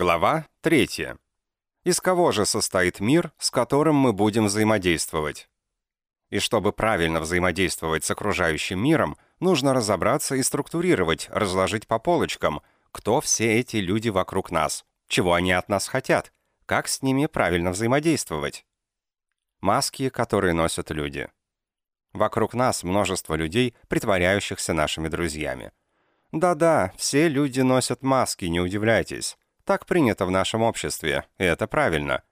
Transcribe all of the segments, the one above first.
Глава 3. Из кого же состоит мир, с которым мы будем взаимодействовать? И чтобы правильно взаимодействовать с окружающим миром, нужно разобраться и структурировать, разложить по полочкам, кто все эти люди вокруг нас, чего они от нас хотят, как с ними правильно взаимодействовать. Маски, которые носят люди. Вокруг нас множество людей, притворяющихся нашими друзьями. Да-да, все люди носят маски, не удивляйтесь. Так принято в нашем обществе, и это правильно.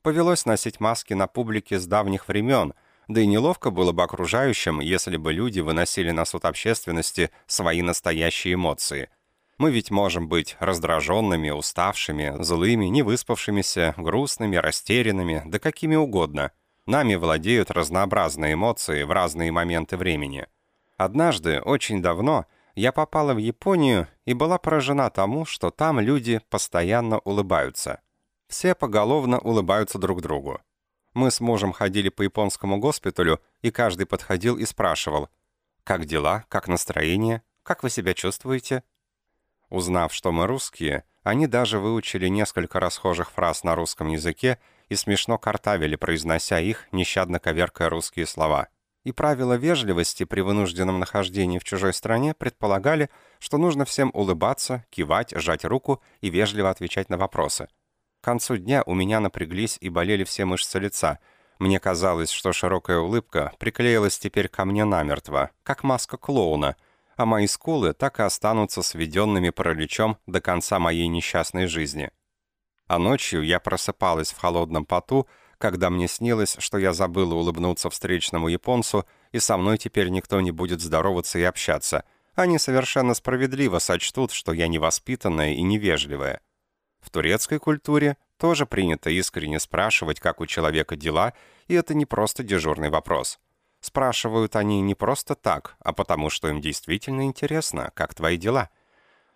Повелось носить маски на публике с давних времен, да и неловко было бы окружающим, если бы люди выносили на суд общественности свои настоящие эмоции. Мы ведь можем быть раздраженными, уставшими, злыми, невыспавшимися, грустными, растерянными, да какими угодно. Нами владеют разнообразные эмоции в разные моменты времени. Однажды, очень давно, я попала в Японию и была поражена тому, что там люди постоянно улыбаются. Все поголовно улыбаются друг другу. Мы с мужем ходили по японскому госпиталю, и каждый подходил и спрашивал, «Как дела? Как настроение? Как вы себя чувствуете?» Узнав, что мы русские, они даже выучили несколько расхожих фраз на русском языке и смешно картавили, произнося их, нещадно коверкая русские слова – и правила вежливости при вынужденном нахождении в чужой стране предполагали, что нужно всем улыбаться, кивать, сжать руку и вежливо отвечать на вопросы. К концу дня у меня напряглись и болели все мышцы лица. Мне казалось, что широкая улыбка приклеилась теперь ко мне намертво, как маска клоуна, а мои скулы так и останутся сведенными параличом до конца моей несчастной жизни. А ночью я просыпалась в холодном поту, когда мне снилось, что я забыла улыбнуться встречному японцу, и со мной теперь никто не будет здороваться и общаться. Они совершенно справедливо сочтут, что я невоспитанная и невежливая. В турецкой культуре тоже принято искренне спрашивать, как у человека дела, и это не просто дежурный вопрос. Спрашивают они не просто так, а потому что им действительно интересно, как твои дела.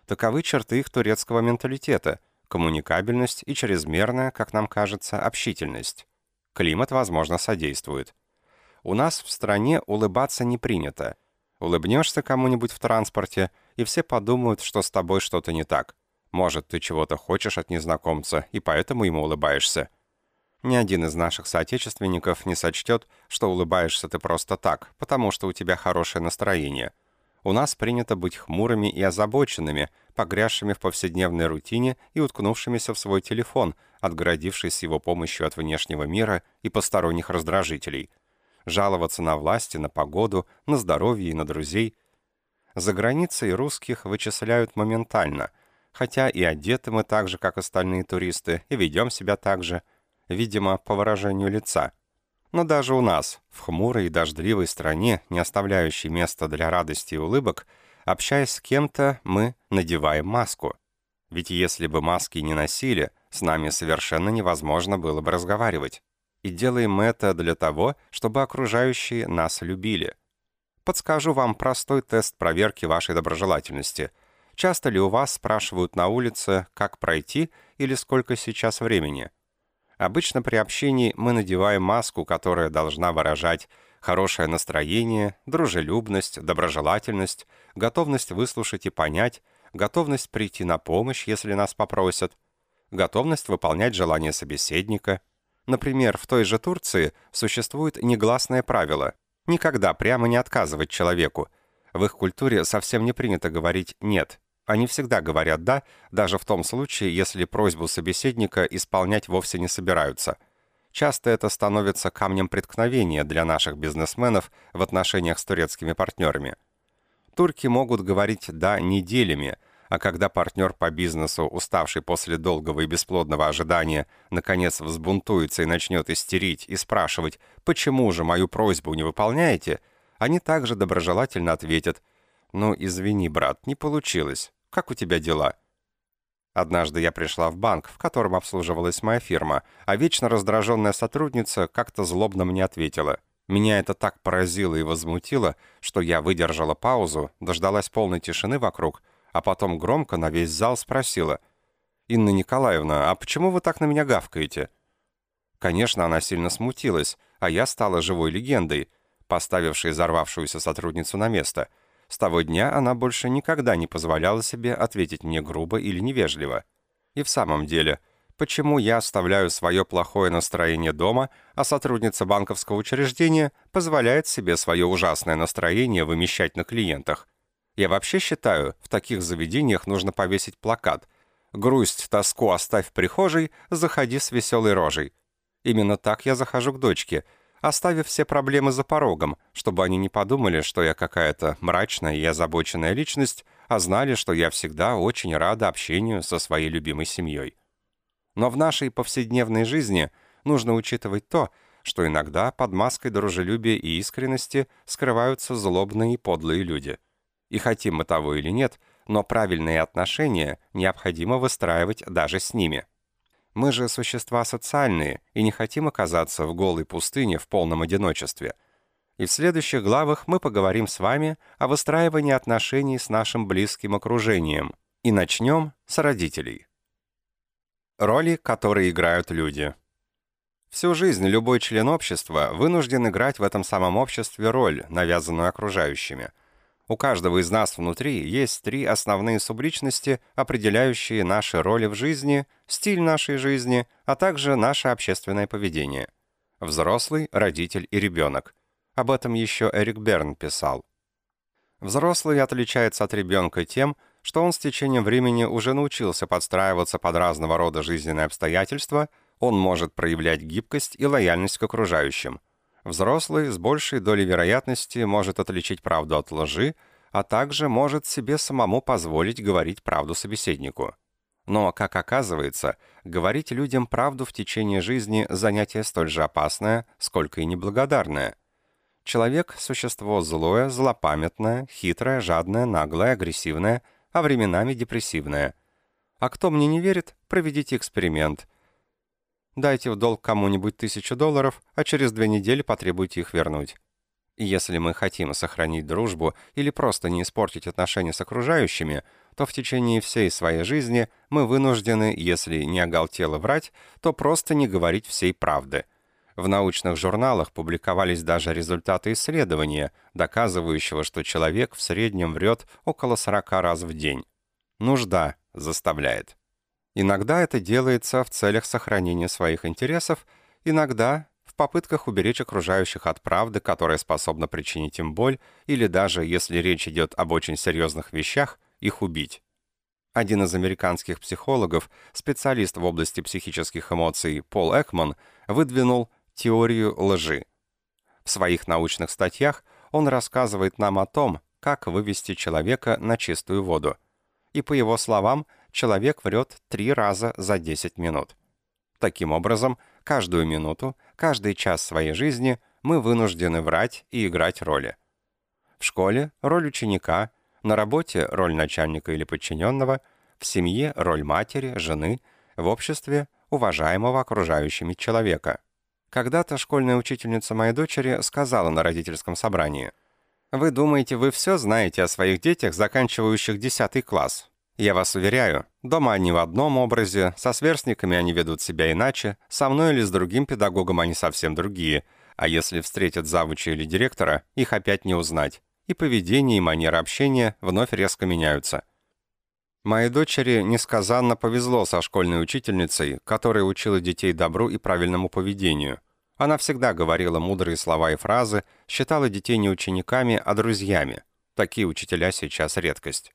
Таковы черты их турецкого менталитета – коммуникабельность и чрезмерная, как нам кажется, общительность. Климат, возможно, содействует. У нас в стране улыбаться не принято. Улыбнешься кому-нибудь в транспорте, и все подумают, что с тобой что-то не так. Может, ты чего-то хочешь от незнакомца, и поэтому ему улыбаешься. Ни один из наших соотечественников не сочтет, что улыбаешься ты просто так, потому что у тебя хорошее настроение. У нас принято быть хмурыми и озабоченными, погрязшими в повседневной рутине и уткнувшимися в свой телефон, отгородившись его помощью от внешнего мира и посторонних раздражителей. Жаловаться на власти, на погоду, на здоровье и на друзей. За границей русских вычисляют моментально, хотя и одеты мы так же, как остальные туристы, и ведем себя так же, видимо, по выражению лица. Но даже у нас, в хмурой и дождливой стране, не оставляющей места для радости и улыбок, Общаясь с кем-то, мы надеваем маску. Ведь если бы маски не носили, с нами совершенно невозможно было бы разговаривать. И делаем это для того, чтобы окружающие нас любили. Подскажу вам простой тест проверки вашей доброжелательности. Часто ли у вас спрашивают на улице, как пройти или сколько сейчас времени? Обычно при общении мы надеваем маску, которая должна выражать хорошее настроение, дружелюбность, доброжелательность, готовность выслушать и понять, готовность прийти на помощь, если нас попросят, готовность выполнять желания собеседника. Например, в той же Турции существует негласное правило – никогда прямо не отказывать человеку. В их культуре совсем не принято говорить «нет». Они всегда говорят «да», даже в том случае, если просьбу собеседника исполнять вовсе не собираются – Часто это становится камнем преткновения для наших бизнесменов в отношениях с турецкими партнерами. Турки могут говорить «да» неделями, а когда партнер по бизнесу, уставший после долгого и бесплодного ожидания, наконец взбунтуется и начнет истерить и спрашивать «почему же мою просьбу не выполняете?», они также доброжелательно ответят «ну, извини, брат, не получилось. Как у тебя дела?» Однажды я пришла в банк, в котором обслуживалась моя фирма, а вечно раздраженная сотрудница как-то злобно мне ответила. Меня это так поразило и возмутило, что я выдержала паузу, дождалась полной тишины вокруг, а потом громко на весь зал спросила. «Инна Николаевна, а почему вы так на меня гавкаете?» Конечно, она сильно смутилась, а я стала живой легендой, поставившей взорвавшуюся сотрудницу на место — с того дня она больше никогда не позволяла себе ответить мне грубо или невежливо. И в самом деле, почему я оставляю свое плохое настроение дома, а сотрудница банковского учреждения позволяет себе свое ужасное настроение вымещать на клиентах? Я вообще считаю, в таких заведениях нужно повесить плакат «Грусть, тоску оставь в прихожей, заходи с веселой рожей». Именно так я захожу к дочке, оставив все проблемы за порогом, чтобы они не подумали, что я какая-то мрачная и озабоченная личность, а знали, что я всегда очень рада общению со своей любимой семьей. Но в нашей повседневной жизни нужно учитывать то, что иногда под маской дружелюбия и искренности скрываются злобные и подлые люди. И хотим мы того или нет, но правильные отношения необходимо выстраивать даже с ними. Мы же существа социальные и не хотим оказаться в голой пустыне в полном одиночестве – и в следующих главах мы поговорим с вами о выстраивании отношений с нашим близким окружением. И начнем с родителей. Роли, которые играют люди. Всю жизнь любой член общества вынужден играть в этом самом обществе роль, навязанную окружающими. У каждого из нас внутри есть три основные субличности, определяющие наши роли в жизни, стиль нашей жизни, а также наше общественное поведение. Взрослый, родитель и ребенок – об этом еще Эрик Берн писал. Взрослый отличается от ребенка тем, что он с течением времени уже научился подстраиваться под разного рода жизненные обстоятельства, он может проявлять гибкость и лояльность к окружающим. Взрослый с большей долей вероятности может отличить правду от лжи, а также может себе самому позволить говорить правду собеседнику. Но, как оказывается, говорить людям правду в течение жизни – занятие столь же опасное, сколько и неблагодарное. Человек – существо злое, злопамятное, хитрое, жадное, наглое, агрессивное, а временами депрессивное. А кто мне не верит, проведите эксперимент. Дайте в долг кому-нибудь тысячу долларов, а через две недели потребуйте их вернуть. И если мы хотим сохранить дружбу или просто не испортить отношения с окружающими, то в течение всей своей жизни мы вынуждены, если не оголтело врать, то просто не говорить всей правды – в научных журналах публиковались даже результаты исследования, доказывающего, что человек в среднем врет около 40 раз в день. Нужда заставляет. Иногда это делается в целях сохранения своих интересов, иногда в попытках уберечь окружающих от правды, которая способна причинить им боль, или даже, если речь идет об очень серьезных вещах, их убить. Один из американских психологов, специалист в области психических эмоций Пол Экман, выдвинул теорию лжи. В своих научных статьях он рассказывает нам о том, как вывести человека на чистую воду. И по его словам, человек врет три раза за 10 минут. Таким образом, каждую минуту, каждый час своей жизни мы вынуждены врать и играть роли. В школе – роль ученика, на работе – роль начальника или подчиненного, в семье – роль матери, жены, в обществе – уважаемого окружающими человека – когда-то школьная учительница моей дочери сказала на родительском собрании, «Вы думаете, вы все знаете о своих детях, заканчивающих 10 класс? Я вас уверяю, дома они в одном образе, со сверстниками они ведут себя иначе, со мной или с другим педагогом они совсем другие, а если встретят завуча или директора, их опять не узнать. И поведение, и манера общения вновь резко меняются. Моей дочери несказанно повезло со школьной учительницей, которая учила детей добру и правильному поведению. Она всегда говорила мудрые слова и фразы, считала детей не учениками, а друзьями. Такие учителя сейчас редкость.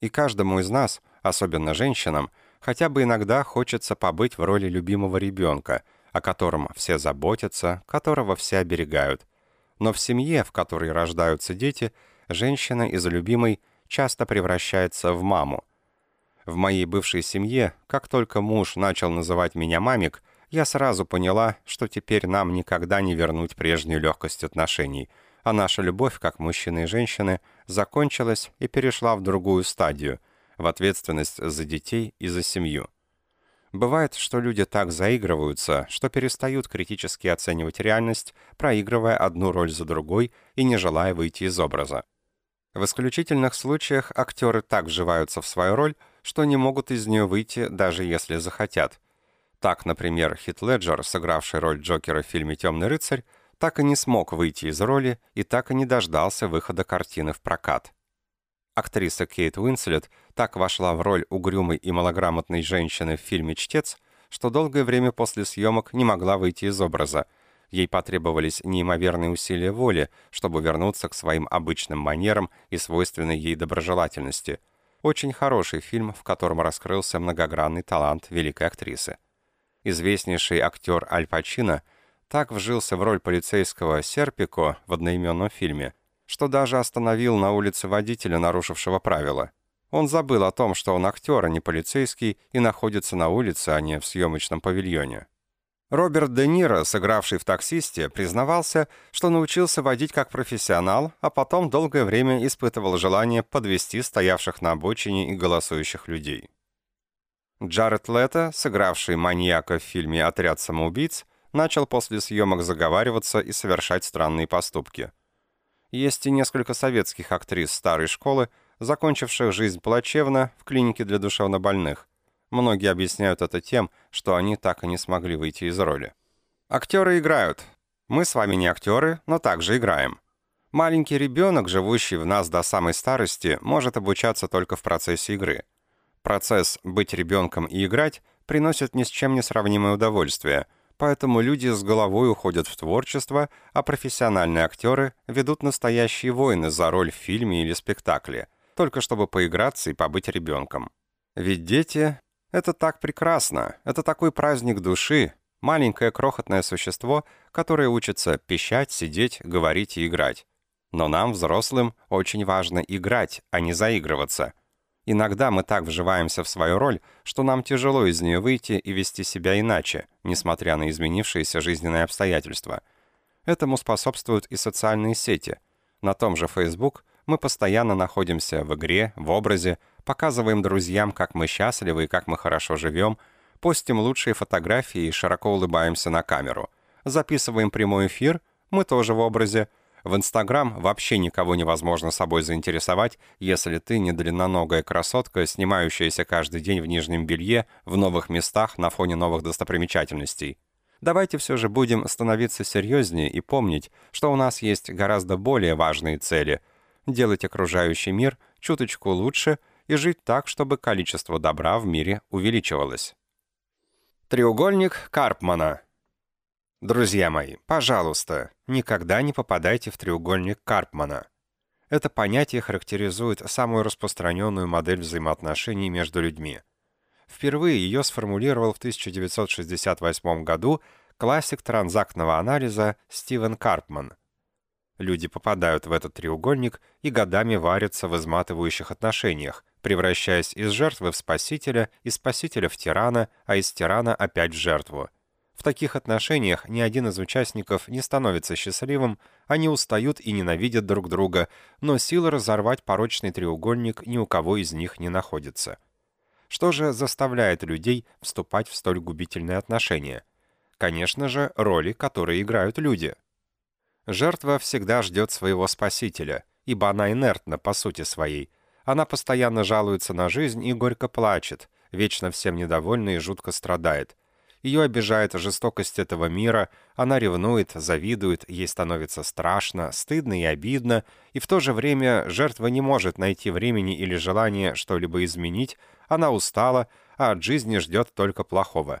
И каждому из нас, особенно женщинам, хотя бы иногда хочется побыть в роли любимого ребенка, о котором все заботятся, которого все оберегают. Но в семье, в которой рождаются дети, женщина из любимой часто превращается в маму, в моей бывшей семье, как только муж начал называть меня мамик, я сразу поняла, что теперь нам никогда не вернуть прежнюю легкость отношений, а наша любовь, как мужчины и женщины, закончилась и перешла в другую стадию, в ответственность за детей и за семью. Бывает, что люди так заигрываются, что перестают критически оценивать реальность, проигрывая одну роль за другой и не желая выйти из образа. В исключительных случаях актеры так вживаются в свою роль, что не могут из нее выйти, даже если захотят. Так, например, Хит Леджер, сыгравший роль Джокера в фильме «Темный рыцарь», так и не смог выйти из роли и так и не дождался выхода картины в прокат. Актриса Кейт Уинслет так вошла в роль угрюмой и малограмотной женщины в фильме «Чтец», что долгое время после съемок не могла выйти из образа. Ей потребовались неимоверные усилия воли, чтобы вернуться к своим обычным манерам и свойственной ей доброжелательности. Очень хороший фильм, в котором раскрылся многогранный талант великой актрисы. Известнейший актер Аль Пачино так вжился в роль полицейского Серпико в одноименном фильме, что даже остановил на улице водителя, нарушившего правила. Он забыл о том, что он актер, а не полицейский, и находится на улице, а не в съемочном павильоне. Роберт Де Ниро, сыгравший в «Таксисте», признавался, что научился водить как профессионал, а потом долгое время испытывал желание подвести стоявших на обочине и голосующих людей. Джаред Лето, сыгравший маньяка в фильме «Отряд самоубийц», начал после съемок заговариваться и совершать странные поступки. Есть и несколько советских актрис старой школы, закончивших жизнь плачевно в клинике для душевнобольных. Многие объясняют это тем, что они так и не смогли выйти из роли. Актеры играют. Мы с вами не актеры, но также играем. Маленький ребенок, живущий в нас до самой старости, может обучаться только в процессе игры. Процесс «быть ребенком и играть» приносит ни с чем не сравнимое удовольствие – поэтому люди с головой уходят в творчество, а профессиональные актеры ведут настоящие войны за роль в фильме или спектакле, только чтобы поиграться и побыть ребенком. Ведь дети — это так прекрасно, это такой праздник души, маленькое крохотное существо, которое учится пищать, сидеть, говорить и играть. Но нам, взрослым, очень важно играть, а не заигрываться — Иногда мы так вживаемся в свою роль, что нам тяжело из нее выйти и вести себя иначе, несмотря на изменившиеся жизненные обстоятельства. Этому способствуют и социальные сети. На том же Facebook мы постоянно находимся в игре, в образе, показываем друзьям, как мы счастливы и как мы хорошо живем, постим лучшие фотографии и широко улыбаемся на камеру. Записываем прямой эфир, мы тоже в образе, в Инстаграм вообще никого невозможно собой заинтересовать, если ты не длинноногая красотка, снимающаяся каждый день в нижнем белье, в новых местах на фоне новых достопримечательностей. Давайте все же будем становиться серьезнее и помнить, что у нас есть гораздо более важные цели – делать окружающий мир чуточку лучше и жить так, чтобы количество добра в мире увеличивалось. Треугольник Карпмана – Друзья мои, пожалуйста, никогда не попадайте в треугольник Карпмана. Это понятие характеризует самую распространенную модель взаимоотношений между людьми. Впервые ее сформулировал в 1968 году классик транзактного анализа Стивен Карпман. Люди попадают в этот треугольник и годами варятся в изматывающих отношениях, превращаясь из жертвы в спасителя, из спасителя в тирана, а из тирана опять в жертву – в таких отношениях ни один из участников не становится счастливым, они устают и ненавидят друг друга, но силы разорвать порочный треугольник ни у кого из них не находится. Что же заставляет людей вступать в столь губительные отношения? Конечно же, роли, которые играют люди. Жертва всегда ждет своего спасителя, ибо она инертна по сути своей. Она постоянно жалуется на жизнь и горько плачет, вечно всем недовольна и жутко страдает – ее обижает жестокость этого мира, она ревнует, завидует, ей становится страшно, стыдно и обидно, и в то же время жертва не может найти времени или желания что-либо изменить, она устала, а от жизни ждет только плохого.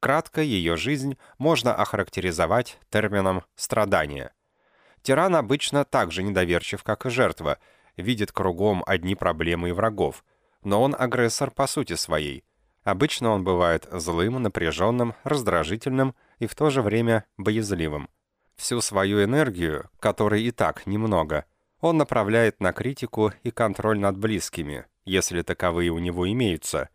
Кратко ее жизнь можно охарактеризовать термином «страдание». Тиран обычно так же недоверчив, как и жертва, видит кругом одни проблемы и врагов, но он агрессор по сути своей – Обычно он бывает злым, напряженным, раздражительным и в то же время боязливым. Всю свою энергию, которой и так немного, он направляет на критику и контроль над близкими, если таковые у него имеются.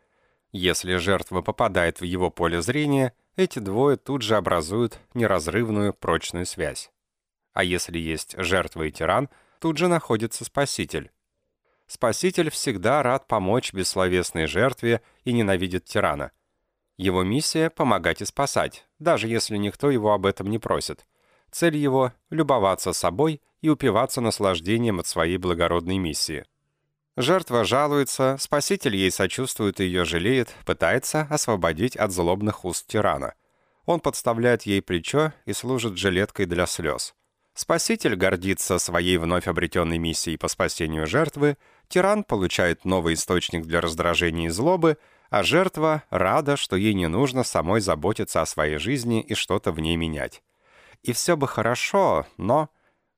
Если жертва попадает в его поле зрения, эти двое тут же образуют неразрывную прочную связь. А если есть жертва и тиран, тут же находится спаситель. Спаситель всегда рад помочь бессловесной жертве и ненавидит тирана. Его миссия — помогать и спасать, даже если никто его об этом не просит. Цель его — любоваться собой и упиваться наслаждением от своей благородной миссии. Жертва жалуется, спаситель ей сочувствует и ее жалеет, пытается освободить от злобных уст тирана. Он подставляет ей плечо и служит жилеткой для слез. Спаситель гордится своей вновь обретенной миссией по спасению жертвы, тиран получает новый источник для раздражения и злобы, а жертва рада, что ей не нужно самой заботиться о своей жизни и что-то в ней менять. И все бы хорошо, но...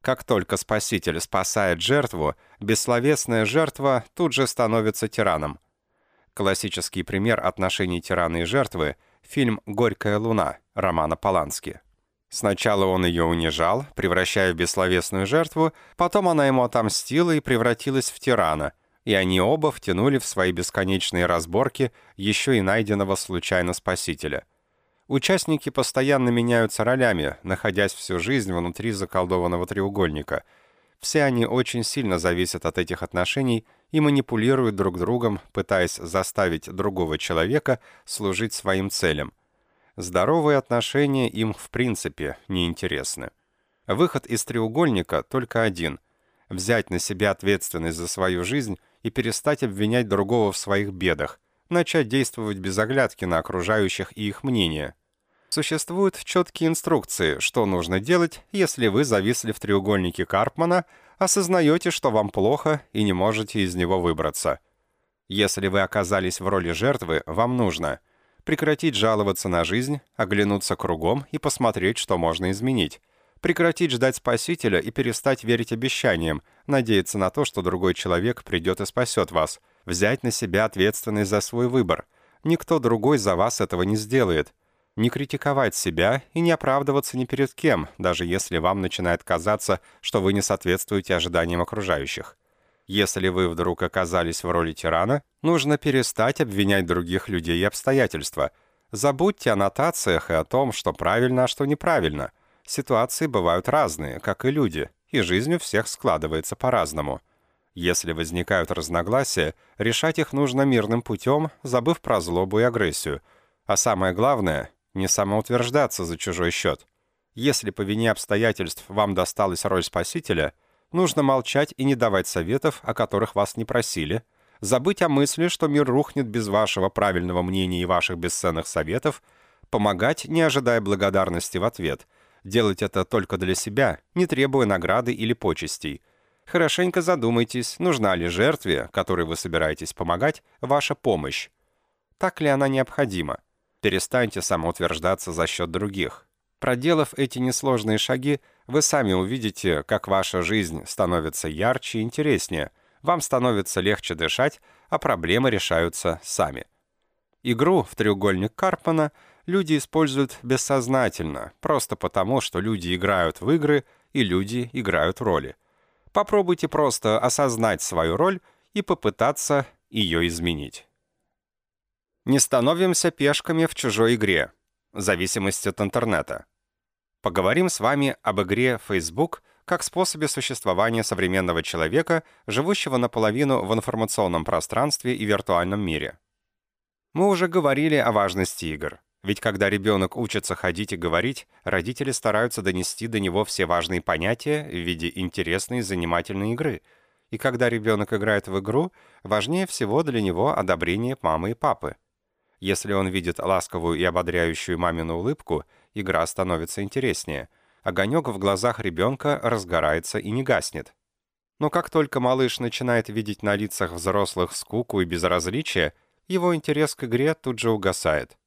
Как только Спаситель спасает жертву, бессловесная жертва тут же становится тираном. Классический пример отношений тирана и жертвы — фильм «Горькая луна» Романа Полански. Сначала он ее унижал, превращая в бессловесную жертву, потом она ему отомстила и превратилась в тирана, и они оба втянули в свои бесконечные разборки еще и найденного случайно спасителя. Участники постоянно меняются ролями, находясь всю жизнь внутри заколдованного треугольника. Все они очень сильно зависят от этих отношений и манипулируют друг другом, пытаясь заставить другого человека служить своим целям – Здоровые отношения им в принципе не интересны. Выход из треугольника только один – взять на себя ответственность за свою жизнь и перестать обвинять другого в своих бедах, начать действовать без оглядки на окружающих и их мнение. Существуют четкие инструкции, что нужно делать, если вы зависли в треугольнике Карпмана, осознаете, что вам плохо и не можете из него выбраться. Если вы оказались в роли жертвы, вам нужно – прекратить жаловаться на жизнь, оглянуться кругом и посмотреть, что можно изменить, прекратить ждать спасителя и перестать верить обещаниям, надеяться на то, что другой человек придет и спасет вас, взять на себя ответственность за свой выбор. Никто другой за вас этого не сделает. Не критиковать себя и не оправдываться ни перед кем, даже если вам начинает казаться, что вы не соответствуете ожиданиям окружающих. Если вы вдруг оказались в роли тирана, нужно перестать обвинять других людей и обстоятельства. Забудьте о нотациях и о том, что правильно, а что неправильно. Ситуации бывают разные, как и люди, и жизнь у всех складывается по-разному. Если возникают разногласия, решать их нужно мирным путем, забыв про злобу и агрессию. А самое главное — не самоутверждаться за чужой счет. Если по вине обстоятельств вам досталась роль спасителя — Нужно молчать и не давать советов, о которых вас не просили, забыть о мысли, что мир рухнет без вашего правильного мнения и ваших бесценных советов, помогать, не ожидая благодарности в ответ, делать это только для себя, не требуя награды или почестей. Хорошенько задумайтесь, нужна ли жертве, которой вы собираетесь помогать, ваша помощь. Так ли она необходима? Перестаньте самоутверждаться за счет других. Проделав эти несложные шаги, вы сами увидите, как ваша жизнь становится ярче и интереснее, вам становится легче дышать, а проблемы решаются сами. Игру в треугольник Карпмана люди используют бессознательно, просто потому, что люди играют в игры и люди играют роли. Попробуйте просто осознать свою роль и попытаться ее изменить. Не становимся пешками в чужой игре. Зависимость от интернета. Поговорим с вами об игре Facebook как способе существования современного человека, живущего наполовину в информационном пространстве и виртуальном мире. Мы уже говорили о важности игр. Ведь когда ребенок учится ходить и говорить, родители стараются донести до него все важные понятия в виде интересной и занимательной игры. И когда ребенок играет в игру, важнее всего для него одобрение мамы и папы. Если он видит ласковую и ободряющую мамину улыбку – игра становится интереснее. Огонек в глазах ребенка разгорается и не гаснет. Но как только малыш начинает видеть на лицах взрослых скуку и безразличие, его интерес к игре тут же угасает.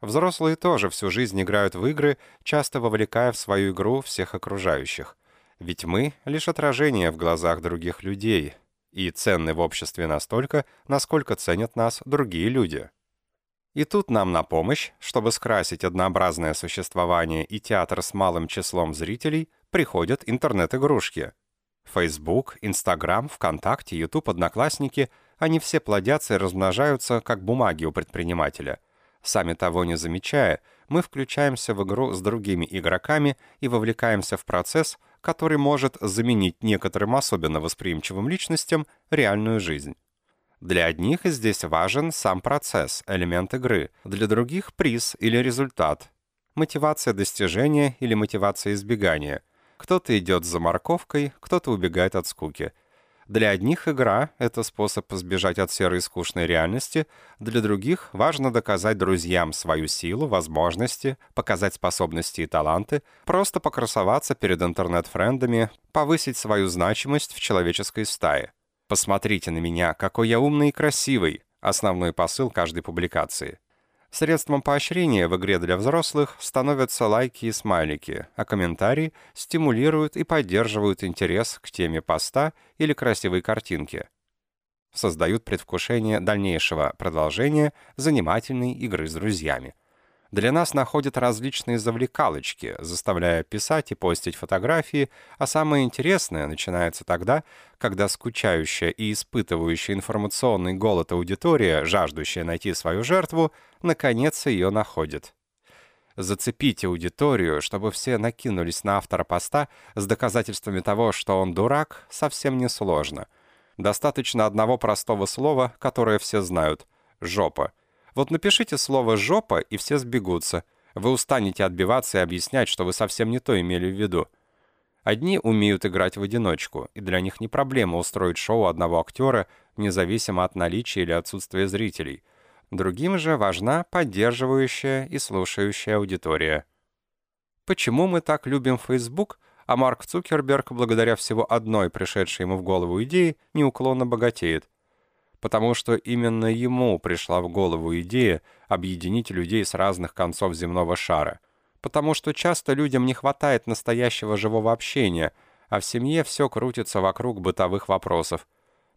Взрослые тоже всю жизнь играют в игры, часто вовлекая в свою игру всех окружающих. Ведь мы — лишь отражение в глазах других людей, и ценны в обществе настолько, насколько ценят нас другие люди. И тут нам на помощь, чтобы скрасить однообразное существование и театр с малым числом зрителей, приходят интернет-игрушки. Facebook, Instagram, ВКонтакте, YouTube, Одноклассники – они все плодятся и размножаются, как бумаги у предпринимателя. Сами того не замечая, мы включаемся в игру с другими игроками и вовлекаемся в процесс, который может заменить некоторым особенно восприимчивым личностям реальную жизнь. Для одних здесь важен сам процесс, элемент игры, для других — приз или результат, мотивация достижения или мотивация избегания. Кто-то идет за морковкой, кто-то убегает от скуки. Для одних игра — это способ сбежать от серой скучной реальности, для других важно доказать друзьям свою силу, возможности, показать способности и таланты, просто покрасоваться перед интернет-френдами, повысить свою значимость в человеческой стае. «Посмотрите на меня, какой я умный и красивый!» — основной посыл каждой публикации. Средством поощрения в игре для взрослых становятся лайки и смайлики, а комментарии стимулируют и поддерживают интерес к теме поста или красивой картинки. Создают предвкушение дальнейшего продолжения занимательной игры с друзьями для нас находят различные завлекалочки, заставляя писать и постить фотографии, а самое интересное начинается тогда, когда скучающая и испытывающая информационный голод аудитория, жаждущая найти свою жертву, наконец ее находит. Зацепить аудиторию, чтобы все накинулись на автора поста с доказательствами того, что он дурак, совсем несложно. Достаточно одного простого слова, которое все знают — «жопа». Вот напишите слово «жопа», и все сбегутся. Вы устанете отбиваться и объяснять, что вы совсем не то имели в виду. Одни умеют играть в одиночку, и для них не проблема устроить шоу одного актера, независимо от наличия или отсутствия зрителей. Другим же важна поддерживающая и слушающая аудитория. Почему мы так любим Facebook, а Марк Цукерберг, благодаря всего одной пришедшей ему в голову идеи, неуклонно богатеет? Потому что именно ему пришла в голову идея объединить людей с разных концов земного шара, потому что часто людям не хватает настоящего живого общения, а в семье все крутится вокруг бытовых вопросов.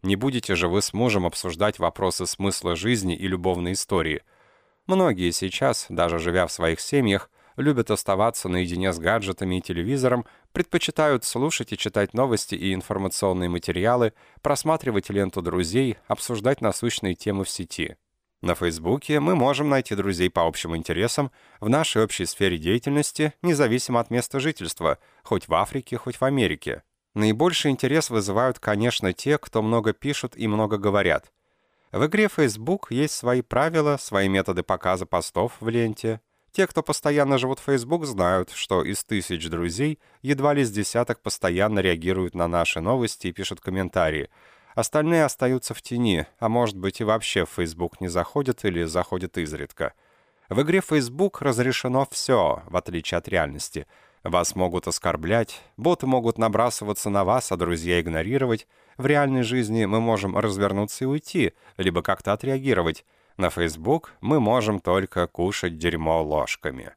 Не будете же вы с мужем обсуждать вопросы смысла жизни и любовной истории. Многие сейчас, даже живя в своих семьях, любят оставаться наедине с гаджетами и телевизором, предпочитают слушать и читать новости и информационные материалы, просматривать ленту друзей, обсуждать насущные темы в сети. На Фейсбуке мы можем найти друзей по общим интересам в нашей общей сфере деятельности, независимо от места жительства, хоть в Африке, хоть в Америке. Наибольший интерес вызывают, конечно, те, кто много пишут и много говорят. В игре Facebook есть свои правила, свои методы показа постов в ленте, те, кто постоянно живут в Facebook, знают, что из тысяч друзей едва ли с десяток постоянно реагируют на наши новости и пишут комментарии. Остальные остаются в тени, а может быть и вообще в Facebook не заходят или заходят изредка. В игре Facebook разрешено все, в отличие от реальности. Вас могут оскорблять, боты могут набрасываться на вас, а друзья игнорировать. В реальной жизни мы можем развернуться и уйти, либо как-то отреагировать. На Facebook мы можем только кушать дерьмо ложками.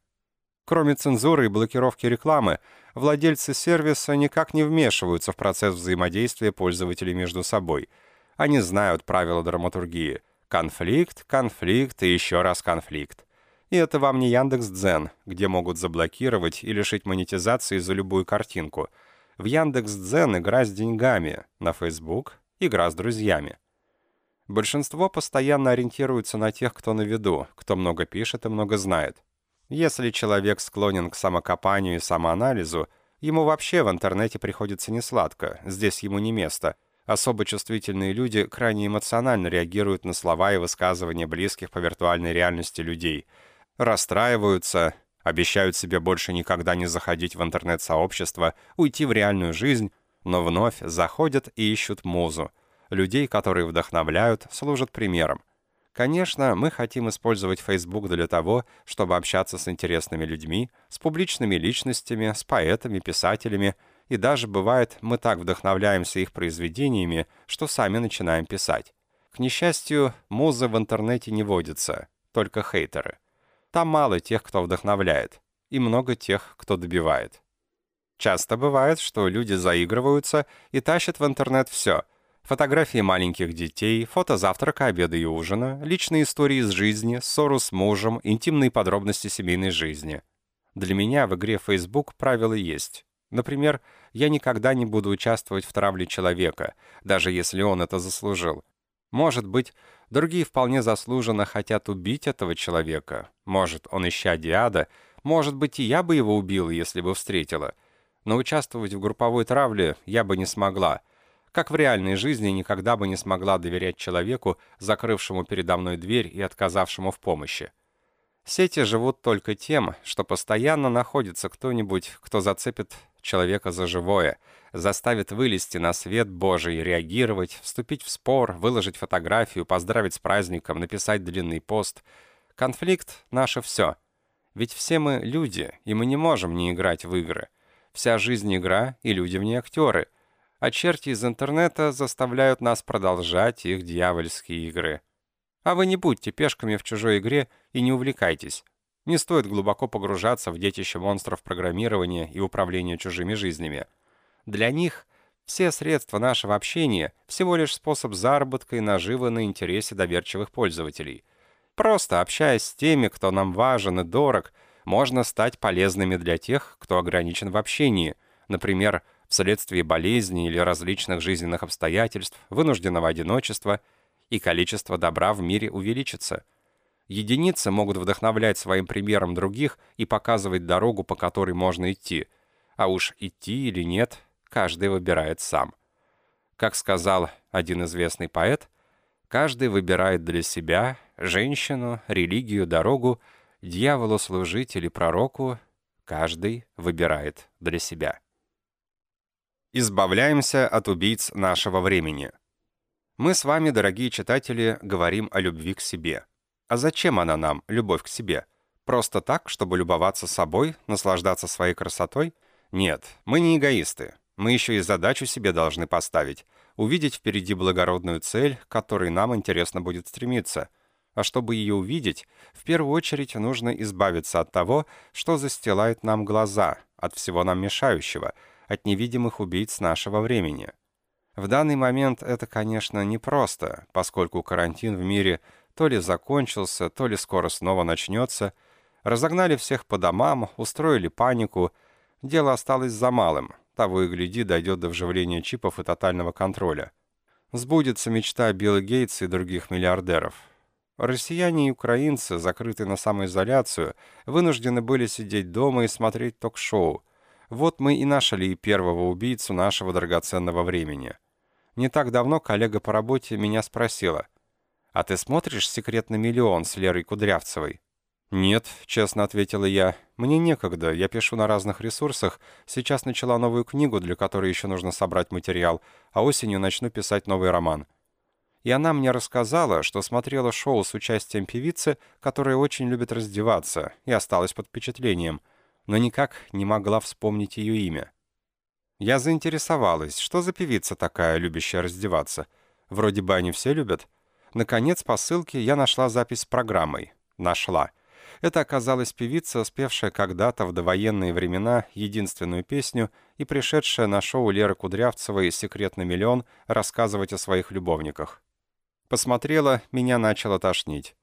Кроме цензуры и блокировки рекламы, владельцы сервиса никак не вмешиваются в процесс взаимодействия пользователей между собой. Они знают правила драматургии. Конфликт, конфликт и еще раз конфликт. И это вам не Яндекс.Дзен, где могут заблокировать и лишить монетизации за любую картинку. В Яндекс.Дзен игра с деньгами, на Facebook игра с друзьями. Большинство постоянно ориентируется на тех, кто на виду, кто много пишет и много знает. Если человек склонен к самокопанию и самоанализу, ему вообще в интернете приходится несладко, здесь ему не место. Особо чувствительные люди крайне эмоционально реагируют на слова и высказывания близких по виртуальной реальности людей. Расстраиваются, обещают себе больше никогда не заходить в интернет-сообщество, уйти в реальную жизнь, но вновь заходят и ищут музу – людей, которые вдохновляют, служат примером. Конечно, мы хотим использовать Facebook для того, чтобы общаться с интересными людьми, с публичными личностями, с поэтами, писателями, и даже бывает, мы так вдохновляемся их произведениями, что сами начинаем писать. К несчастью, муза в интернете не водится, только хейтеры. Там мало тех, кто вдохновляет, и много тех, кто добивает. Часто бывает, что люди заигрываются и тащат в интернет все — Фотографии маленьких детей, фото завтрака, обеда и ужина, личные истории из жизни, ссору с мужем, интимные подробности семейной жизни. Для меня в игре Facebook правила есть. Например, я никогда не буду участвовать в травле человека, даже если он это заслужил. Может быть, другие вполне заслуженно хотят убить этого человека. Может, он ища диада, может быть, и я бы его убил, если бы встретила. Но участвовать в групповой травле я бы не смогла — как в реальной жизни никогда бы не смогла доверять человеку, закрывшему передо мной дверь и отказавшему в помощи. Сети живут только тем, что постоянно находится кто-нибудь, кто зацепит человека за живое, заставит вылезти на свет Божий, реагировать, вступить в спор, выложить фотографию, поздравить с праздником, написать длинный пост. Конфликт — наше все. Ведь все мы люди, и мы не можем не играть в игры. Вся жизнь — игра, и люди в ней актеры. А черти из интернета заставляют нас продолжать их дьявольские игры. А вы не будьте пешками в чужой игре и не увлекайтесь. Не стоит глубоко погружаться в детище монстров программирования и управления чужими жизнями. Для них все средства нашего общения – всего лишь способ заработка и наживы на интересе доверчивых пользователей. Просто общаясь с теми, кто нам важен и дорог, можно стать полезными для тех, кто ограничен в общении, например, вследствие болезни или различных жизненных обстоятельств, вынужденного одиночества – и количество добра в мире увеличится. Единицы могут вдохновлять своим примером других и показывать дорогу, по которой можно идти. А уж идти или нет, каждый выбирает сам. Как сказал один известный поэт, каждый выбирает для себя женщину, религию, дорогу, дьяволу служить или пророку, каждый выбирает для себя. Избавляемся от убийц нашего времени – мы с вами, дорогие читатели, говорим о любви к себе. А зачем она нам, любовь к себе? Просто так, чтобы любоваться собой, наслаждаться своей красотой? Нет, мы не эгоисты. Мы еще и задачу себе должны поставить. Увидеть впереди благородную цель, к которой нам интересно будет стремиться. А чтобы ее увидеть, в первую очередь нужно избавиться от того, что застилает нам глаза, от всего нам мешающего, от невидимых убийц нашего времени. В данный момент это, конечно, непросто, поскольку карантин в мире то ли закончился, то ли скоро снова начнется. Разогнали всех по домам, устроили панику. Дело осталось за малым. Того и гляди, дойдет до вживления чипов и тотального контроля. Сбудется мечта Билла Гейтса и других миллиардеров. Россияне и украинцы, закрытые на самоизоляцию, вынуждены были сидеть дома и смотреть ток-шоу. Вот мы и нашли первого убийцу нашего драгоценного времени. Не так давно коллега по работе меня спросила, «А ты смотришь «Секрет на миллион» с Лерой Кудрявцевой?» «Нет», — честно ответила я. «Мне некогда, я пишу на разных ресурсах. Сейчас начала новую книгу, для которой еще нужно собрать материал, а осенью начну писать новый роман». И она мне рассказала, что смотрела шоу с участием певицы, которая очень любит раздеваться, и осталась под впечатлением, но никак не могла вспомнить ее имя. Я заинтересовалась, что за певица такая, любящая раздеваться. Вроде бы они все любят. Наконец, по ссылке я нашла запись с программой. Нашла. Это оказалась певица, спевшая когда-то в довоенные времена единственную песню и пришедшая на шоу Леры Кудрявцевой «Секрет на миллион» рассказывать о своих любовниках. Посмотрела, меня начало тошнить.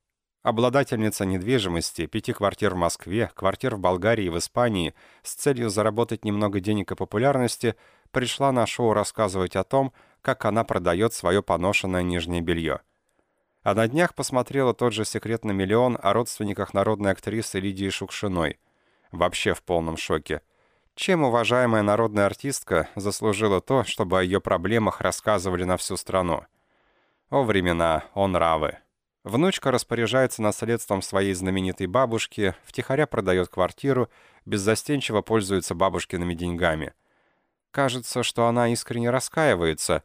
Обладательница недвижимости, пяти квартир в Москве, квартир в Болгарии и в Испании, с целью заработать немного денег и популярности, пришла на шоу рассказывать о том, как она продает свое поношенное нижнее белье. А на днях посмотрела тот же «Секрет на миллион» о родственниках народной актрисы Лидии Шукшиной. Вообще в полном шоке. Чем уважаемая народная артистка заслужила то, чтобы о ее проблемах рассказывали на всю страну? О времена, о нравы. Внучка распоряжается наследством своей знаменитой бабушки, втихаря продает квартиру, беззастенчиво пользуется бабушкиными деньгами. Кажется, что она искренне раскаивается,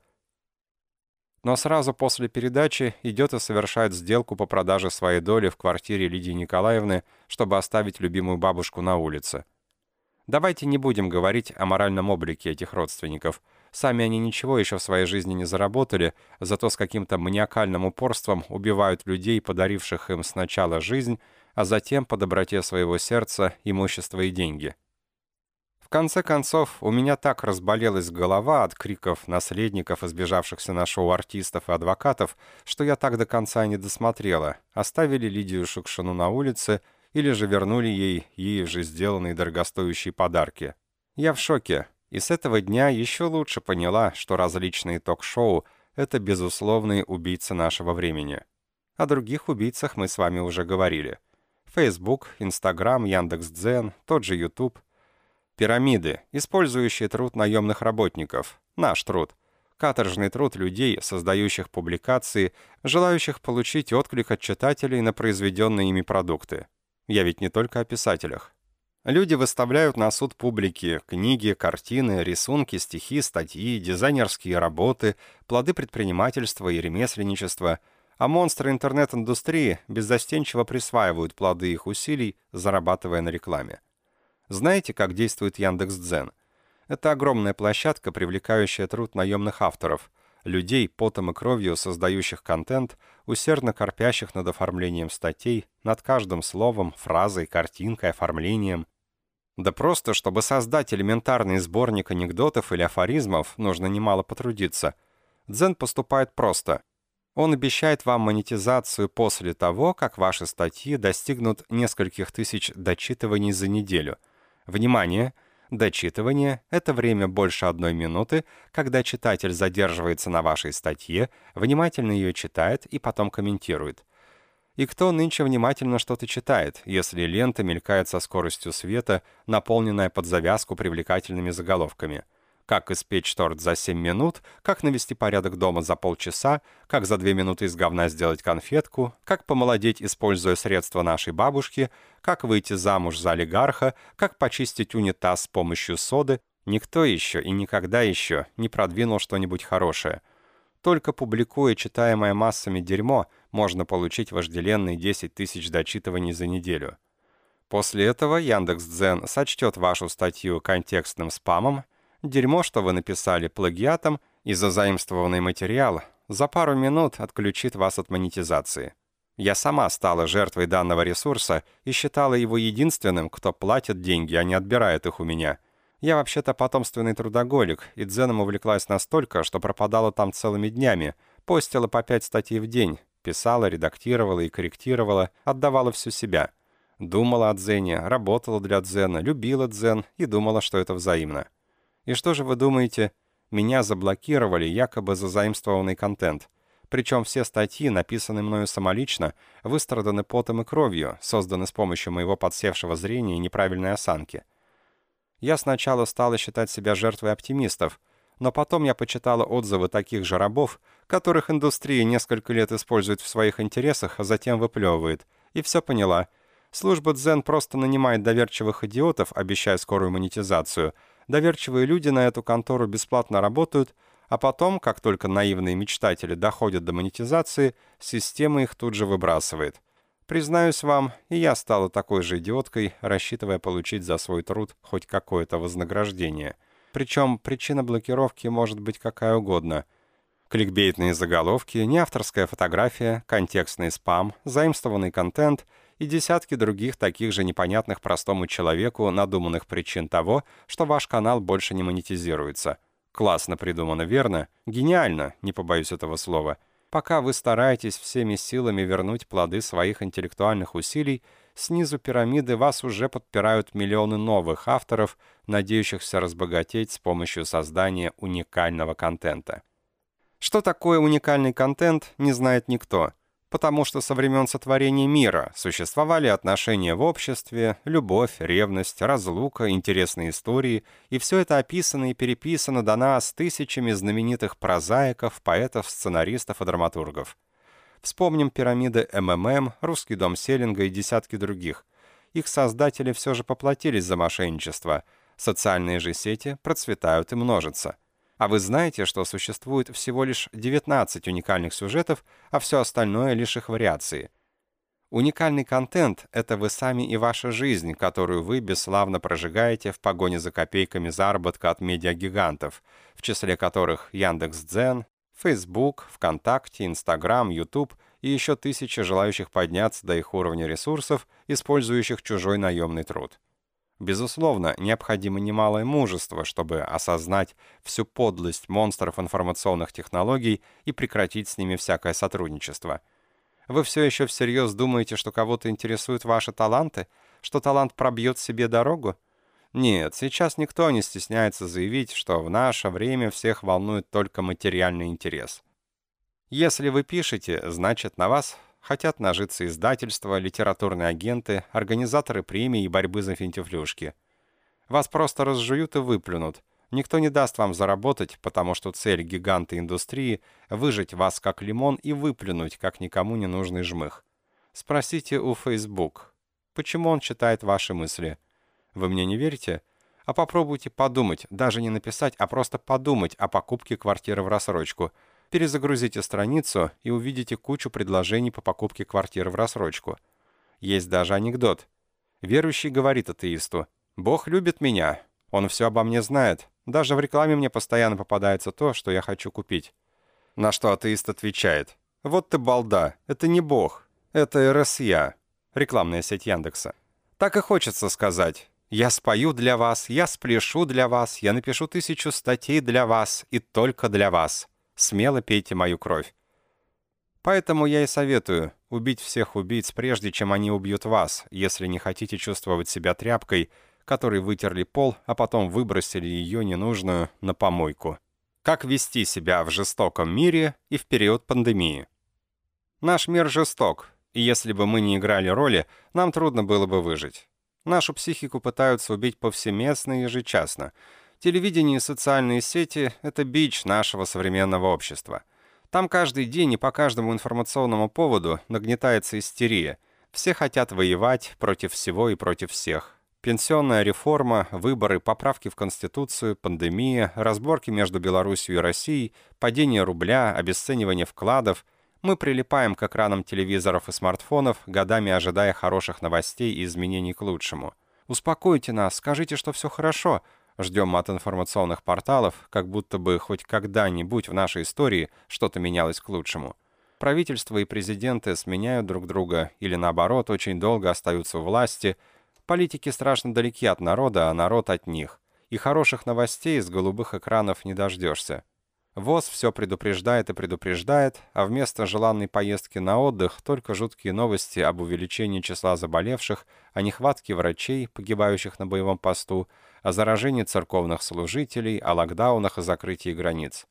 но сразу после передачи идет и совершает сделку по продаже своей доли в квартире Лидии Николаевны, чтобы оставить любимую бабушку на улице. Давайте не будем говорить о моральном облике этих родственников – Сами они ничего еще в своей жизни не заработали, зато с каким-то маниакальным упорством убивают людей, подаривших им сначала жизнь, а затем по доброте своего сердца имущество и деньги. В конце концов, у меня так разболелась голова от криков наследников, избежавшихся на шоу артистов и адвокатов, что я так до конца не досмотрела. Оставили Лидию Шукшину на улице или же вернули ей ей же сделанные дорогостоящие подарки. Я в шоке. И с этого дня еще лучше поняла, что различные ток-шоу — это безусловные убийцы нашего времени. О других убийцах мы с вами уже говорили. Facebook, Instagram, Яндекс.Дзен, тот же YouTube. Пирамиды, использующие труд наемных работников. Наш труд. Каторжный труд людей, создающих публикации, желающих получить отклик от читателей на произведенные ими продукты. Я ведь не только о писателях. Люди выставляют на суд публики книги, картины, рисунки, стихи, статьи, дизайнерские работы, плоды предпринимательства и ремесленничества, а монстры интернет-индустрии беззастенчиво присваивают плоды их усилий, зарабатывая на рекламе. Знаете, как действует Яндекс.Дзен? Это огромная площадка, привлекающая труд наемных авторов, людей, потом и кровью создающих контент, усердно корпящих над оформлением статей, над каждым словом, фразой, картинкой, оформлением. Да просто, чтобы создать элементарный сборник анекдотов или афоризмов, нужно немало потрудиться. Дзен поступает просто. Он обещает вам монетизацию после того, как ваши статьи достигнут нескольких тысяч дочитываний за неделю. Внимание! Дочитывание — это время больше одной минуты, когда читатель задерживается на вашей статье, внимательно ее читает и потом комментирует. И кто нынче внимательно что-то читает, если лента мелькает со скоростью света, наполненная под завязку привлекательными заголовками? Как испечь торт за 7 минут, как навести порядок дома за полчаса, как за 2 минуты из говна сделать конфетку, как помолодеть, используя средства нашей бабушки, как выйти замуж за олигарха, как почистить унитаз с помощью соды, никто еще и никогда еще не продвинул что-нибудь хорошее. Только публикуя читаемое массами дерьмо, можно получить вожделенные 10 тысяч дочитываний за неделю. После этого Яндекс.Дзен сочтет вашу статью контекстным спамом, дерьмо, что вы написали, плагиатом и за заимствованный материал за пару минут отключит вас от монетизации. Я сама стала жертвой данного ресурса и считала его единственным, кто платит деньги, а не отбирает их у меня. Я вообще-то потомственный трудоголик, и дзеном увлеклась настолько, что пропадала там целыми днями, постила по пять статей в день, Писала, редактировала и корректировала, отдавала всю себя. Думала о дзене, работала для дзена, любила дзен и думала, что это взаимно. И что же вы думаете? Меня заблокировали якобы за заимствованный контент. Причем все статьи, написанные мною самолично, выстраданы потом и кровью, созданы с помощью моего подсевшего зрения и неправильной осанки. Я сначала стала считать себя жертвой оптимистов, но потом я почитала отзывы таких же рабов, которых индустрия несколько лет использует в своих интересах, а затем выплевывает. И все поняла. Служба Дзен просто нанимает доверчивых идиотов, обещая скорую монетизацию. Доверчивые люди на эту контору бесплатно работают, а потом, как только наивные мечтатели доходят до монетизации, система их тут же выбрасывает. Признаюсь вам, и я стала такой же идиоткой, рассчитывая получить за свой труд хоть какое-то вознаграждение. Причем причина блокировки может быть какая угодно – Кликбейтные заголовки, неавторская фотография, контекстный спам, заимствованный контент и десятки других таких же непонятных простому человеку надуманных причин того, что ваш канал больше не монетизируется. Классно придумано, верно? Гениально, не побоюсь этого слова. Пока вы стараетесь всеми силами вернуть плоды своих интеллектуальных усилий, снизу пирамиды вас уже подпирают миллионы новых авторов, надеющихся разбогатеть с помощью создания уникального контента. Что такое уникальный контент, не знает никто, потому что со времен сотворения мира существовали отношения в обществе, любовь, ревность, разлука, интересные истории, и все это описано и переписано до нас тысячами знаменитых прозаиков, поэтов, сценаристов и драматургов. Вспомним пирамиды МММ, Русский дом Селинга и десятки других. Их создатели все же поплатились за мошенничество. Социальные же сети процветают и множатся. А вы знаете, что существует всего лишь 19 уникальных сюжетов, а все остальное лишь их вариации. Уникальный контент — это вы сами и ваша жизнь, которую вы бесславно прожигаете в погоне за копейками заработка от медиагигантов, в числе которых Яндекс.Дзен, Facebook, ВКонтакте, Инстаграм, YouTube и еще тысячи желающих подняться до их уровня ресурсов, использующих чужой наемный труд. Безусловно, необходимо немалое мужество, чтобы осознать всю подлость монстров информационных технологий и прекратить с ними всякое сотрудничество. Вы все еще всерьез думаете, что кого-то интересуют ваши таланты? Что талант пробьет себе дорогу? Нет, сейчас никто не стесняется заявить, что в наше время всех волнует только материальный интерес. Если вы пишете, значит на вас Хотят нажиться издательства, литературные агенты, организаторы премий и борьбы за финтифлюшки. Вас просто разжуют и выплюнут. Никто не даст вам заработать, потому что цель гиганта индустрии – выжить вас как лимон и выплюнуть, как никому не нужный жмых. Спросите у Facebook. Почему он читает ваши мысли? Вы мне не верите? А попробуйте подумать, даже не написать, а просто подумать о покупке квартиры в рассрочку. Перезагрузите страницу и увидите кучу предложений по покупке квартиры в рассрочку. Есть даже анекдот. Верующий говорит атеисту, «Бог любит меня, он все обо мне знает, даже в рекламе мне постоянно попадается то, что я хочу купить». На что атеист отвечает, «Вот ты балда, это не Бог, это РСЯ, рекламная сеть Яндекса». Так и хочется сказать, я спою для вас, я спляшу для вас, я напишу тысячу статей для вас и только для вас. Смело пейте мою кровь. Поэтому я и советую убить всех убийц, прежде чем они убьют вас, если не хотите чувствовать себя тряпкой, которой вытерли пол, а потом выбросили ее ненужную на помойку. Как вести себя в жестоком мире и в период пандемии? Наш мир жесток, и если бы мы не играли роли, нам трудно было бы выжить. Нашу психику пытаются убить повсеместно и ежечасно. Телевидение и социальные сети — это бич нашего современного общества. Там каждый день и по каждому информационному поводу нагнетается истерия. Все хотят воевать против всего и против всех. Пенсионная реформа, выборы, поправки в Конституцию, пандемия, разборки между Беларусью и Россией, падение рубля, обесценивание вкладов — мы прилипаем к экранам телевизоров и смартфонов, годами ожидая хороших новостей и изменений к лучшему. «Успокойте нас, скажите, что все хорошо», Ждем от информационных порталов, как будто бы хоть когда-нибудь в нашей истории что-то менялось к лучшему. Правительства и президенты сменяют друг друга или наоборот очень долго остаются у власти. Политики страшно далеки от народа, а народ от них. И хороших новостей с голубых экранов не дождешься. ВОЗ все предупреждает и предупреждает, а вместо желанной поездки на отдых только жуткие новости об увеличении числа заболевших, о нехватке врачей, погибающих на боевом посту, о заражении церковных служителей, о локдаунах и закрытии границ.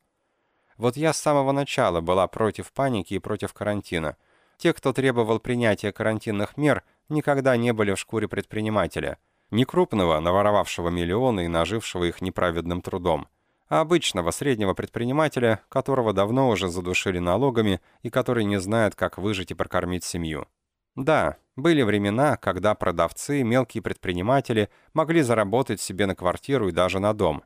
Вот я с самого начала была против паники и против карантина. Те, кто требовал принятия карантинных мер, никогда не были в шкуре предпринимателя. Не крупного, наворовавшего миллионы и нажившего их неправедным трудом – обычного среднего предпринимателя, которого давно уже задушили налогами и который не знает, как выжить и прокормить семью. Да, были времена, когда продавцы, мелкие предприниматели могли заработать себе на квартиру и даже на дом.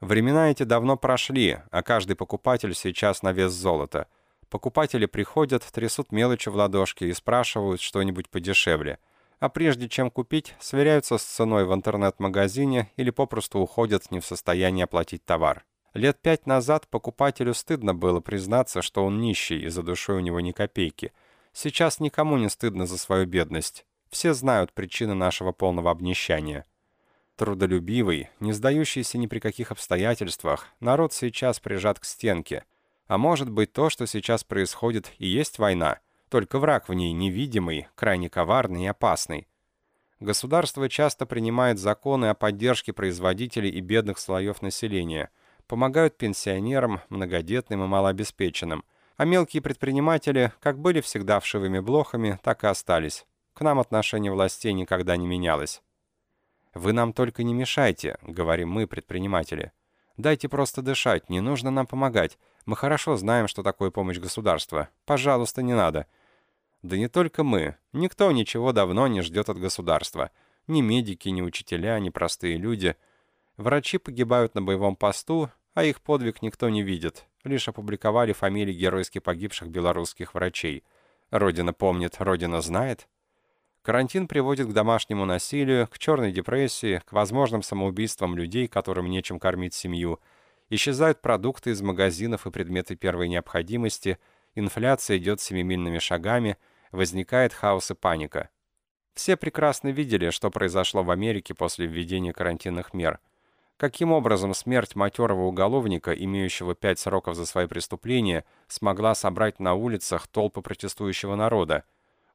Времена эти давно прошли, а каждый покупатель сейчас на вес золота. Покупатели приходят, трясут мелочи в ладошки и спрашивают что-нибудь подешевле. А прежде чем купить, сверяются с ценой в интернет-магазине или попросту уходят не в состоянии оплатить товар. Лет пять назад покупателю стыдно было признаться, что он нищий, и за душой у него ни копейки. Сейчас никому не стыдно за свою бедность. Все знают причины нашего полного обнищания. Трудолюбивый, не сдающийся ни при каких обстоятельствах, народ сейчас прижат к стенке. А может быть то, что сейчас происходит, и есть война, только враг в ней невидимый, крайне коварный и опасный. Государство часто принимает законы о поддержке производителей и бедных слоев населения – помогают пенсионерам, многодетным и малообеспеченным, а мелкие предприниматели как были всегда вшивыми блохами, так и остались. К нам отношение властей никогда не менялось. «Вы нам только не мешайте», — говорим мы, предприниматели. «Дайте просто дышать, не нужно нам помогать. Мы хорошо знаем, что такое помощь государства. Пожалуйста, не надо». Да не только мы. Никто ничего давно не ждет от государства. Ни медики, ни учителя, ни простые люди. Врачи погибают на боевом посту, а их подвиг никто не видит. Лишь опубликовали фамилии геройски погибших белорусских врачей. Родина помнит, Родина знает. Карантин приводит к домашнему насилию, к черной депрессии, к возможным самоубийствам людей, которым нечем кормить семью. Исчезают продукты из магазинов и предметы первой необходимости, инфляция идет семимильными шагами, возникает хаос и паника. Все прекрасно видели, что произошло в Америке после введения карантинных мер – Каким образом смерть матерого уголовника, имеющего пять сроков за свои преступления, смогла собрать на улицах толпы протестующего народа?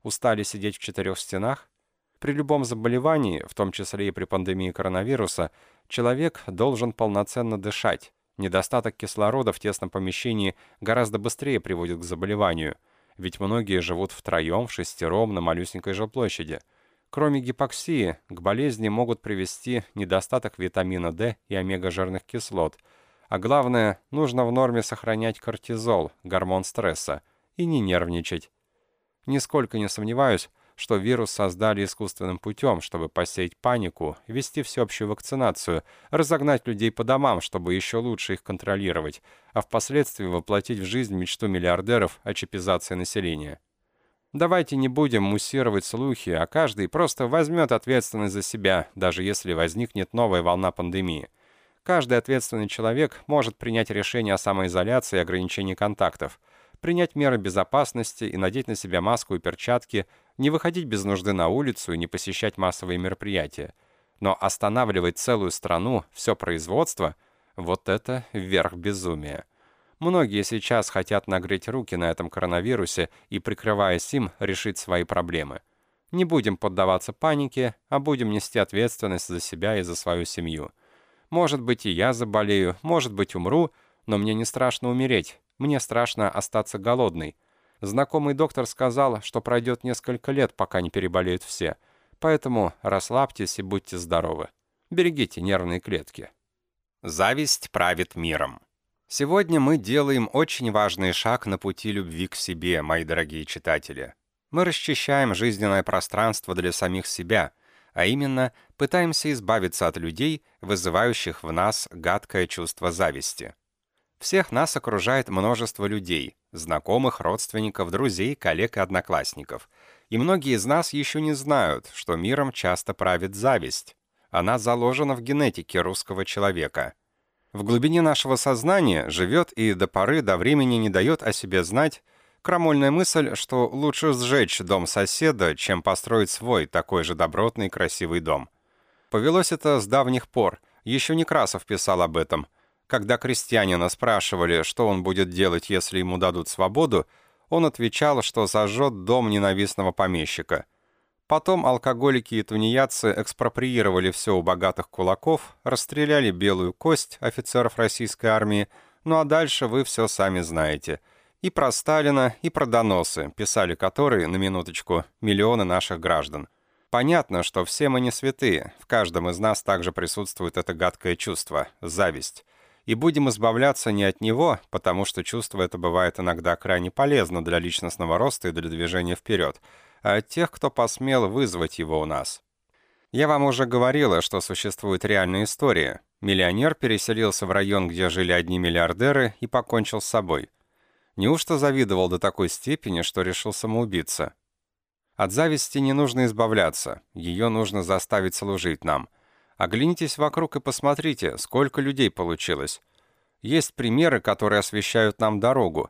Устали сидеть в четырех стенах? При любом заболевании, в том числе и при пандемии коронавируса, человек должен полноценно дышать. Недостаток кислорода в тесном помещении гораздо быстрее приводит к заболеванию, ведь многие живут втроем, в шестером на малюсенькой жилплощади – Кроме гипоксии, к болезни могут привести недостаток витамина D и омега-жирных кислот. А главное, нужно в норме сохранять кортизол, гормон стресса, и не нервничать. Нисколько не сомневаюсь, что вирус создали искусственным путем, чтобы посеять панику, вести всеобщую вакцинацию, разогнать людей по домам, чтобы еще лучше их контролировать, а впоследствии воплотить в жизнь мечту миллиардеров о чипизации населения. Давайте не будем муссировать слухи, а каждый просто возьмет ответственность за себя, даже если возникнет новая волна пандемии. Каждый ответственный человек может принять решение о самоизоляции и ограничении контактов, принять меры безопасности и надеть на себя маску и перчатки, не выходить без нужды на улицу и не посещать массовые мероприятия. Но останавливать целую страну, все производство – вот это верх безумия. Многие сейчас хотят нагреть руки на этом коронавирусе и, прикрываясь им, решить свои проблемы. Не будем поддаваться панике, а будем нести ответственность за себя и за свою семью. Может быть, и я заболею, может быть, умру, но мне не страшно умереть, мне страшно остаться голодной. Знакомый доктор сказал, что пройдет несколько лет, пока не переболеют все. Поэтому расслабьтесь и будьте здоровы. Берегите нервные клетки. Зависть правит миром. Сегодня мы делаем очень важный шаг на пути любви к себе, мои дорогие читатели. Мы расчищаем жизненное пространство для самих себя, а именно пытаемся избавиться от людей, вызывающих в нас гадкое чувство зависти. Всех нас окружает множество людей, знакомых, родственников, друзей, коллег и одноклассников. И многие из нас еще не знают, что миром часто правит зависть. Она заложена в генетике русского человека – в глубине нашего сознания живет и до поры до времени не дает о себе знать крамольная мысль, что лучше сжечь дом соседа, чем построить свой такой же добротный красивый дом. Повелось это с давних пор. Еще Некрасов писал об этом. Когда крестьянина спрашивали, что он будет делать, если ему дадут свободу, он отвечал, что сожжет дом ненавистного помещика – Потом алкоголики и тунеядцы экспроприировали все у богатых кулаков, расстреляли белую кость офицеров российской армии, ну а дальше вы все сами знаете. И про Сталина, и про доносы, писали которые, на минуточку, миллионы наших граждан. Понятно, что все мы не святые, в каждом из нас также присутствует это гадкое чувство – зависть. И будем избавляться не от него, потому что чувство это бывает иногда крайне полезно для личностного роста и для движения вперед – а от тех, кто посмел вызвать его у нас. Я вам уже говорила, что существует реальная история. Миллионер переселился в район, где жили одни миллиардеры, и покончил с собой. Неужто завидовал до такой степени, что решил самоубиться? От зависти не нужно избавляться, ее нужно заставить служить нам. Оглянитесь вокруг и посмотрите, сколько людей получилось. Есть примеры, которые освещают нам дорогу.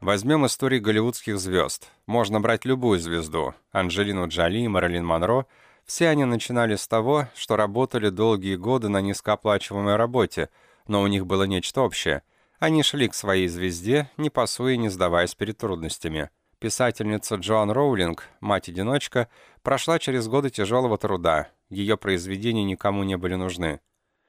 Возьмем истории голливудских звезд. Можно брать любую звезду. Анджелину Джоли, Мэрилин Монро. Все они начинали с того, что работали долгие годы на низкооплачиваемой работе, но у них было нечто общее. Они шли к своей звезде, не пасуя и не сдаваясь перед трудностями. Писательница Джоан Роулинг, мать-одиночка, прошла через годы тяжелого труда. Ее произведения никому не были нужны.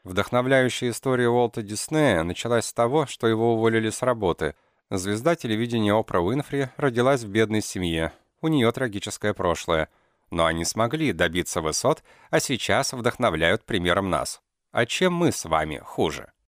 Вдохновляющая история Уолта Диснея началась с того, что его уволили с работы – Звезда телевидения Опра Уинфри родилась в бедной семье. У нее трагическое прошлое. Но они смогли добиться высот, а сейчас вдохновляют примером нас. А чем мы с вами хуже?